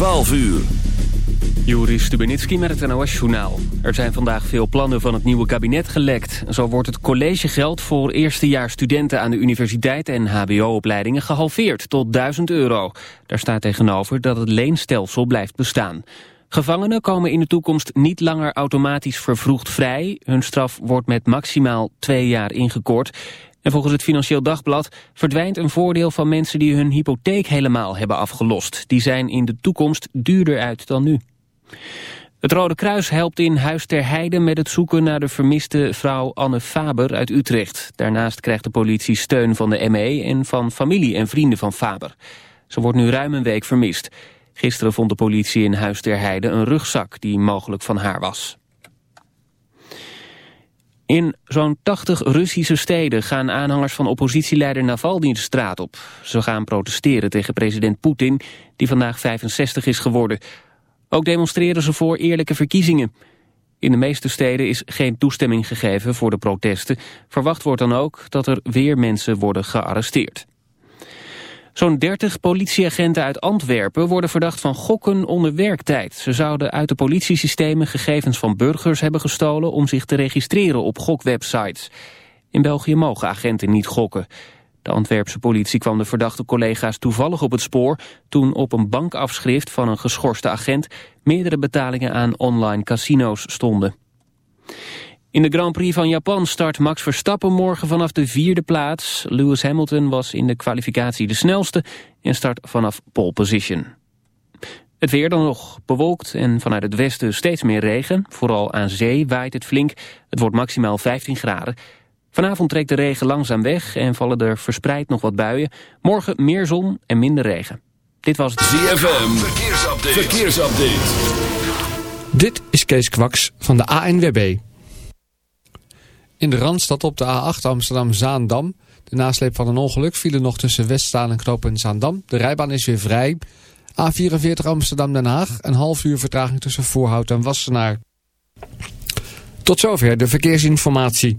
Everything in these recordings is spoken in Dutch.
12 uur. Joris Stubenitski met het NOS-journaal. Er zijn vandaag veel plannen van het nieuwe kabinet gelekt. Zo wordt het collegegeld voor eerstejaars studenten aan de universiteit en hbo-opleidingen gehalveerd tot 1000 euro. Daar staat tegenover dat het leenstelsel blijft bestaan. Gevangenen komen in de toekomst niet langer automatisch vervroegd vrij. Hun straf wordt met maximaal twee jaar ingekort. En volgens het Financieel Dagblad verdwijnt een voordeel van mensen die hun hypotheek helemaal hebben afgelost. Die zijn in de toekomst duurder uit dan nu. Het Rode Kruis helpt in Huis ter Heide met het zoeken naar de vermiste vrouw Anne Faber uit Utrecht. Daarnaast krijgt de politie steun van de ME en van familie en vrienden van Faber. Ze wordt nu ruim een week vermist. Gisteren vond de politie in Huis ter Heide een rugzak die mogelijk van haar was. In zo'n 80 Russische steden gaan aanhangers van oppositieleider Navalny de straat op. Ze gaan protesteren tegen president Poetin, die vandaag 65 is geworden. Ook demonstreren ze voor eerlijke verkiezingen. In de meeste steden is geen toestemming gegeven voor de protesten. Verwacht wordt dan ook dat er weer mensen worden gearresteerd. Zo'n 30 politieagenten uit Antwerpen worden verdacht van gokken onder werktijd. Ze zouden uit de politiesystemen gegevens van burgers hebben gestolen om zich te registreren op gokwebsites. In België mogen agenten niet gokken. De Antwerpse politie kwam de verdachte collega's toevallig op het spoor... toen op een bankafschrift van een geschorste agent... meerdere betalingen aan online casino's stonden. In de Grand Prix van Japan start Max Verstappen morgen vanaf de vierde plaats. Lewis Hamilton was in de kwalificatie de snelste en start vanaf pole position. Het weer dan nog bewolkt en vanuit het westen steeds meer regen. Vooral aan zee waait het flink. Het wordt maximaal 15 graden. Vanavond trekt de regen langzaam weg en vallen er verspreid nog wat buien. Morgen meer zon en minder regen. Dit was het ZFM. Verkeersupdate. Verkeersupdate. Dit is Kees Kwaks van de ANWB. In de Randstad op de A8 Amsterdam-Zaandam. De nasleep van een ongeluk vielen nog tussen Westzaan en Knoop en Zaandam. De rijbaan is weer vrij. A44 Amsterdam-Den Haag. Een half uur vertraging tussen Voorhout en Wassenaar. Tot zover de verkeersinformatie.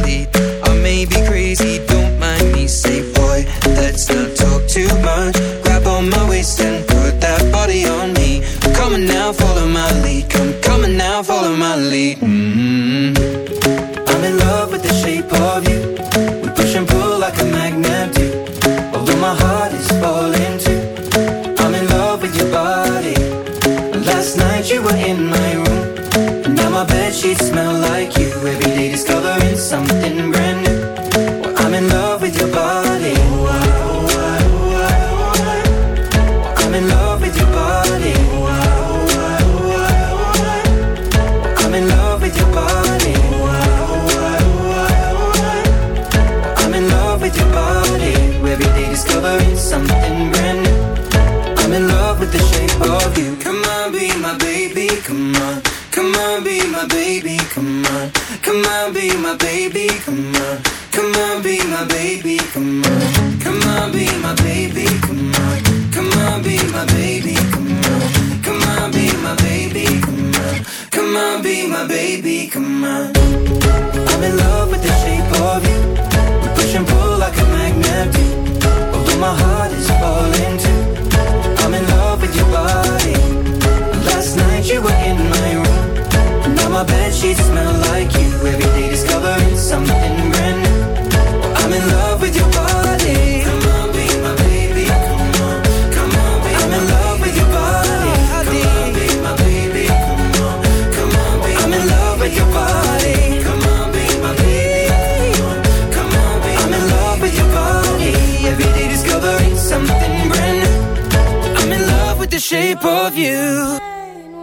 shape of you.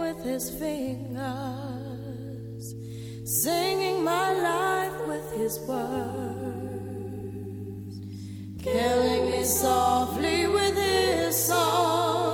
With his fingers, singing my life with his words, killing me softly with his song.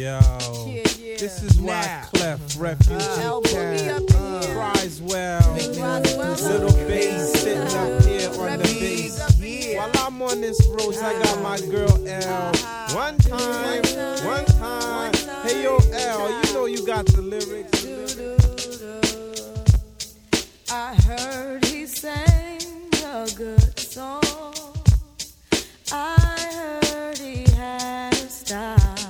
Yo. Yeah, yeah. This is why now. Clef Refuge uh, Cat uh, Little Bass sitting up here on the bass. While I'm on this roast, I got my uh-huh. girl L. Uh-huh. One time, one time. Hey yo L, you know you got the lyrics. I heard he sang a good song. I heard he had a style.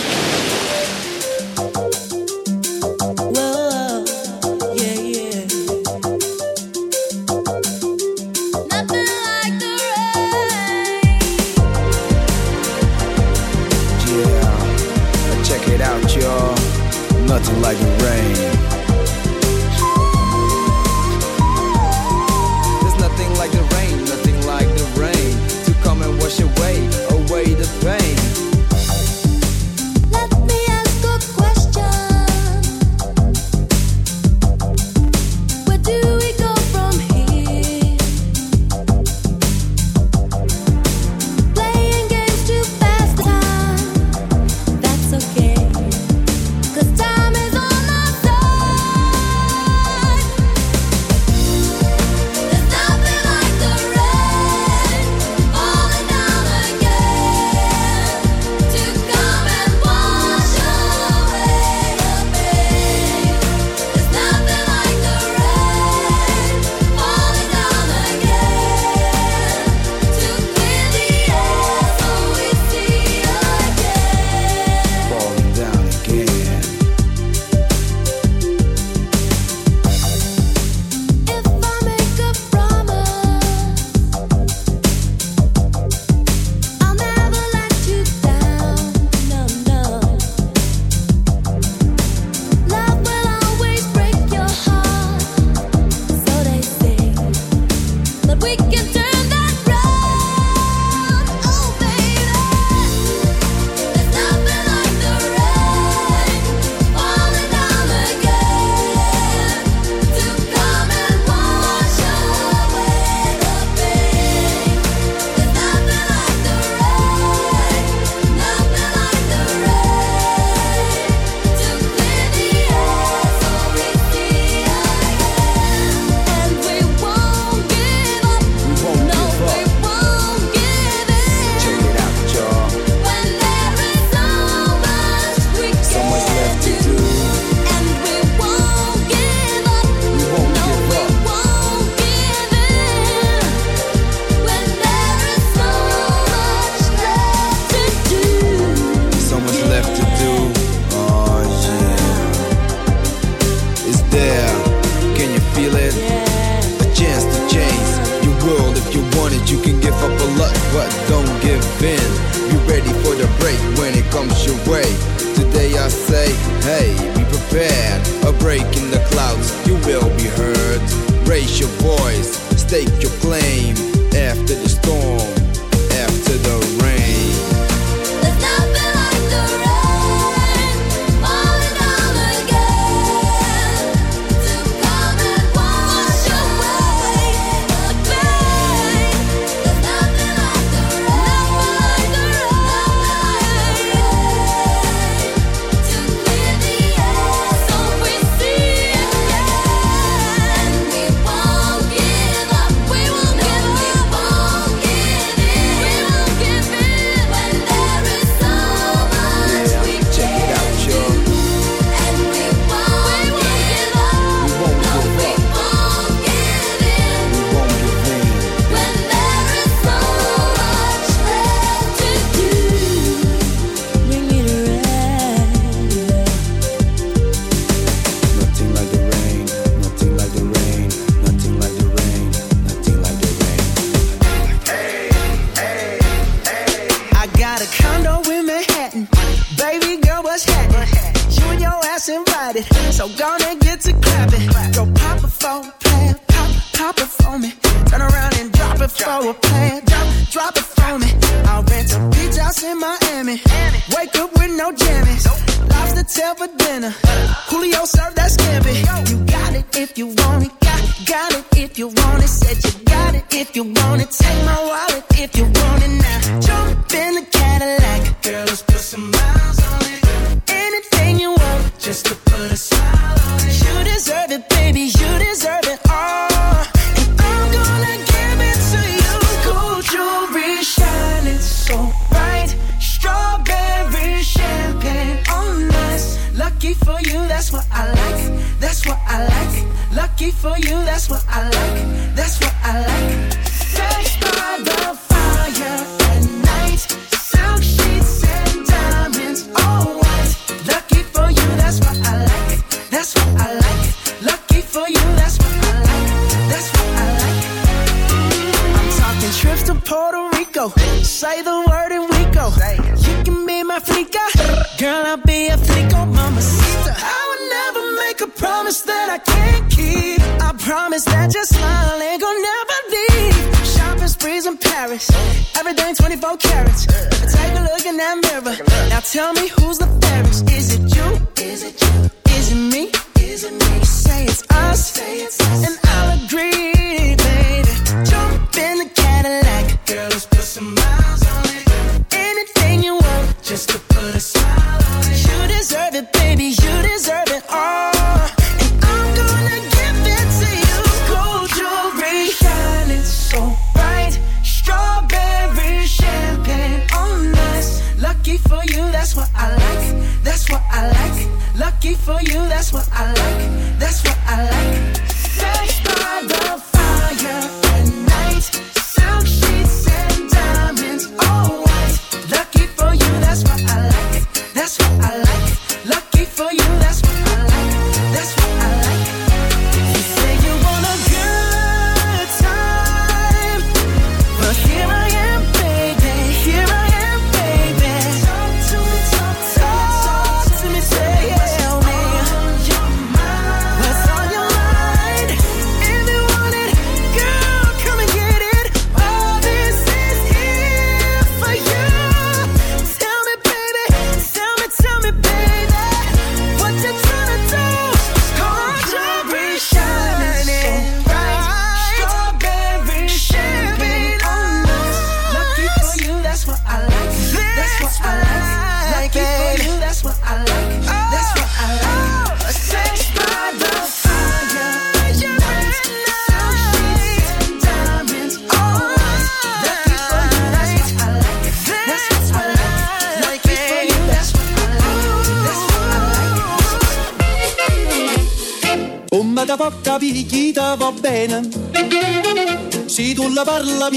phone. Got, got it if you want it. Said you got it if you want it. Take my wallet if you want it now. Jump in the Cadillac. Girl, let's put some miles on it.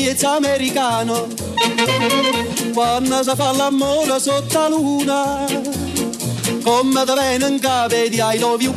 miez americano quando si fa l'amore sotto la luna come te viene in capo di I love you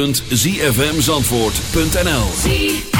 www.zfmzandvoort.nl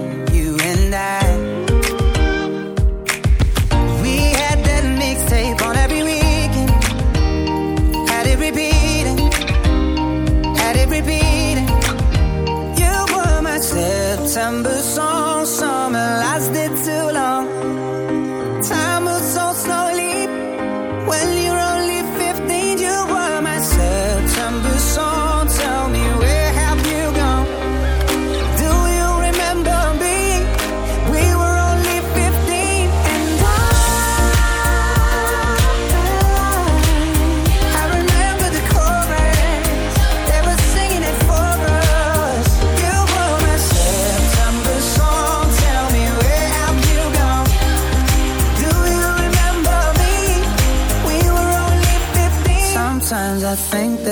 September song.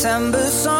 September song.